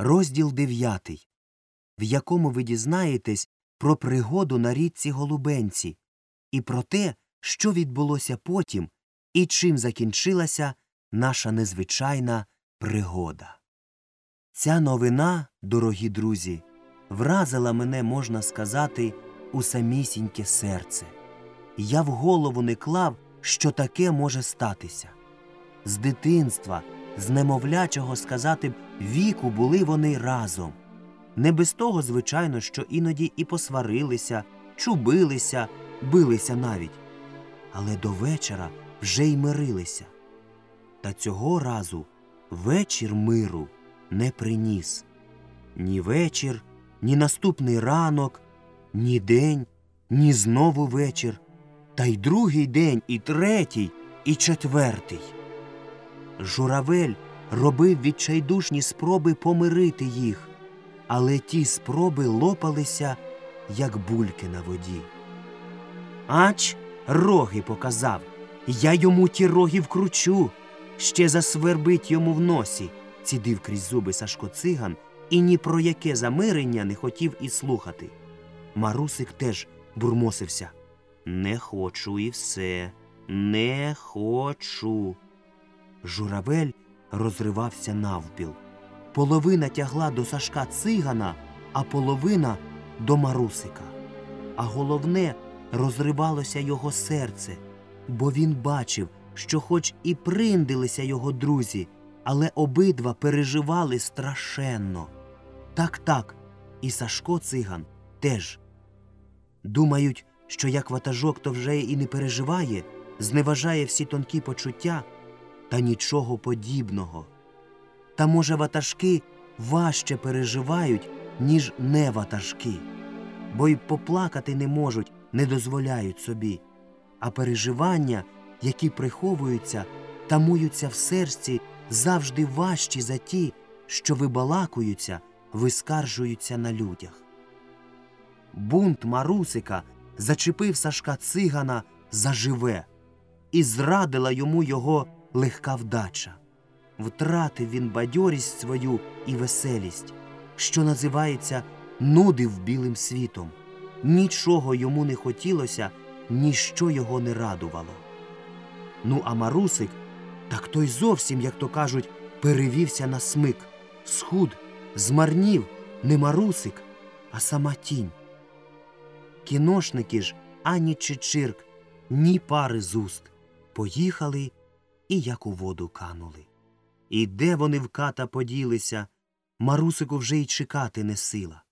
Розділ дев'ятий, в якому ви дізнаєтесь про пригоду на річці Голубенці і про те, що відбулося потім і чим закінчилася наша незвичайна пригода. Ця новина, дорогі друзі, вразила мене, можна сказати, у самісіньке серце. Я в голову не клав, що таке може статися. З дитинства, з немовлячого сказати б, віку були вони разом. Не без того, звичайно, що іноді і посварилися, чубилися, билися навіть. Але до вечора вже й мирилися. Та цього разу вечір миру не приніс. Ні вечір, ні наступний ранок, ні день, ні знову вечір, та й другий день, і третій, і четвертий. Журавель робив відчайдушні спроби помирити їх, але ті спроби лопалися, як бульки на воді. Ач, роги показав. Я йому ті роги вкручу, ще засвербить йому в носі, цідив крізь зуби Сашко циган і ні про яке замирення не хотів і слухати. Марусик теж бурмосився. Не хочу і все, не хочу. Журавель розривався навпіл. Половина тягла до Сашка цигана, а половина до Марусика. А головне, розривалося його серце, бо він бачив, що хоч і приндилися його друзі, але обидва переживали страшенно. Так, так, і Сашко циган теж. Думають, що як ватажок то вже і не переживає, зневажає всі тонкі почуття, та нічого подібного. Та, може, ватажки важче переживають, ніж не ватажки, бо й поплакати не можуть, не дозволяють собі, а переживання, які приховуються, тамуються в серці, завжди важчі за ті, що вибалакуються, вискаржуються на людях. Бунт Марусика зачепив Сашка цигана заживе, і зрадила йому його легка вдача. Втратив він бадьорість свою і веселість, що називається нудив білим світом. Нічого йому не хотілося, ніщо його не радувало. Ну, а Марусик, так той зовсім, як то кажуть, перевівся на смик, схуд, змарнів не Марусик, а сама тінь. Кіношники ж ані Чичирк, ні пари з уст поїхали і як у воду канули. І де вони в ката поділися, Марусику вже й чекати не сила.